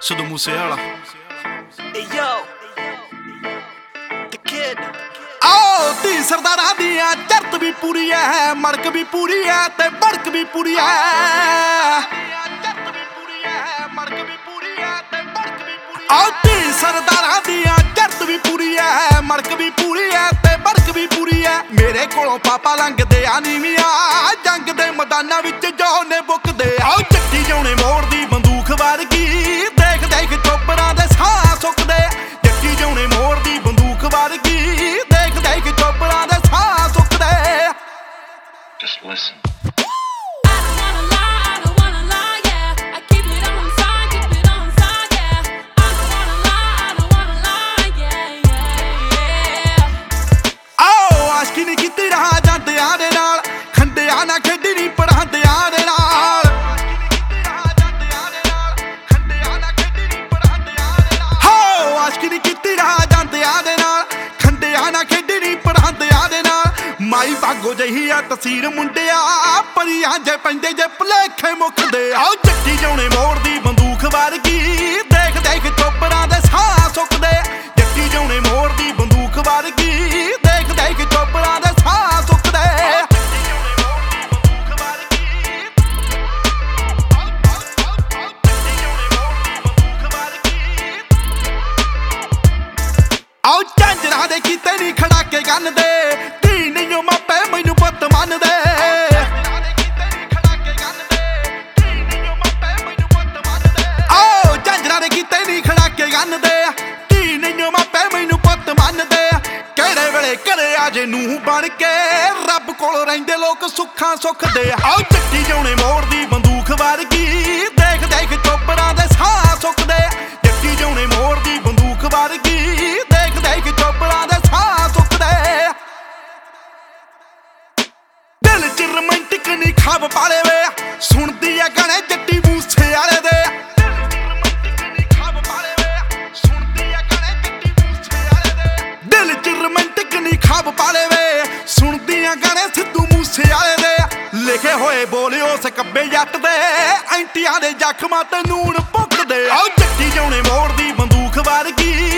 ਸਿੱਧੂ ਮੂਸੇ ਵਾਲਾ। Hey yo, the kid. ਆਓ ਤੀ ਸਰਦਾਰਾਂ ਦੀਆਂ ਚਰਤ ਵੀ ਪੂਰੀ ਐ ਮੜਕ ਵੀ ਪੂਰੀ ਐ ਤੇ ਬੜਕ ਵੀ ਪੂਰੀ ਐ। ਆਓ ਤੀ ਸਰਦਾਰਾਂ ਦੀਆਂ ਚਰਤ ਵੀ ਪੂਰੀ ਐ ਮੜਕ ਵੀ ਪੂਰੀ ਐ ਤੇ ਬੜਕ ਵੀ ਪੂਰੀ ਐ। ਮੇਰੇ ਕੋਲੋਂ ਪਾਪਾ ਲੰਘਦੇ ਆ ਨੀਵੀਆਂ ਜੰਗ ਦੇ ਮੈਦਾਨਾਂ ਵਿੱਚ listen. ਮਾਈ ਭਾਗੋ ਜਹੀ ਆ ਤਸਵੀਰ ਮੁੰਡਿਆ। ਪਰੀਆਂ ਜੇ ਪੈਂਦੇ ਜੇ ਭਲੇਖੇ ਮੁੱਕਦੇ ਆਓ ਚੱਕੀ ਜਾਉਣੇ ਮੋੜ ਦੀ ਬੰਦੂਕ ਵਰਗੀ। ਦੇਖ ਦੇਖ ਚੋਪਰਾਂ ਦੇ ਸਾਹ ਸੁੱਕਦੇ। ਜੱਟੀ ਜਾਉਣੇ ਮੋੜ ਦੀ ਬੰਦੂਕ ਵਰਗੀ। ਦੇਖ ਦੇਖ ਚੋਪਰਾਂ ਦੇ ਸਾਹ ਸੁੱਕਦੇ। ਆਓ ਝਾਂਜਰਾਂ ਦੇ ਕੀਤੇ ਨਹੀਂ ਖੜਾ ਕੇ ਗੰਨ ਦੇ ਨਹੀਂ ਖੜਾ ਧੀ ਨਹੀਂ ਮਾਪੇ ਮੈਨੂੰ ਪੁੱਤ ਮੰਨਦੇ ਕਿਹੜੇ ਵੇਲੇ ਘਰੇ ਆ ਜੇ ਨੂੰ ਬਣ ਕੇ ਰੱਬ ਕੋਲ ਰਹਿੰਦੇ ਲੋਕ ਸੁੱਖਾਂ ਸੁੱਖ ਦੇ ਆਓ ਚੱਟੀ ਜਾਉਣੇ ਮੋੜ ਦੀ ਬੰਦੂਕ ਵਰਗੀ। ਦੇਖ ਦੇਖ ਚੋਪਰਾਂ ਦੇ ਸਾਹ ਸੁੱਕਦੇ ਜੱਟੀ ਜਾਉਣੇ ਮੋੜ ਦੀ ਬੰਦੂਕ ਵਰਗੀ। ਦੇਖ ਦੇਖ ਚੋਪਰਾਂ ਦੇ ਸਾਹ ਸੁੱਕਦੇ ਦਿਲ ਚ ਰੋਮਾਂਟਿਕ ਨਹੀਂ ਖਾਬ ਪਾਲੇ ਵੇ ਸੁਣਦੀ ਆ ਗਾਣੇ ਦੇ ਹੋਏ ਬੋਲਿਓ ਉਸ ਕੱਬੇ ਜੱਟ ਦੇ। ਐਂਟੀਆਂ ਦੇ ਜ਼ਖਮਾਂ ਤੇ ਨੂਣ ਭੁੱਕਦੇ ਆਓ ਜੱਟੀ ਜਾਉਣੇ ਮੋੜ ਦੀ ਬੰਦੂਖ ਵਰਗੀ।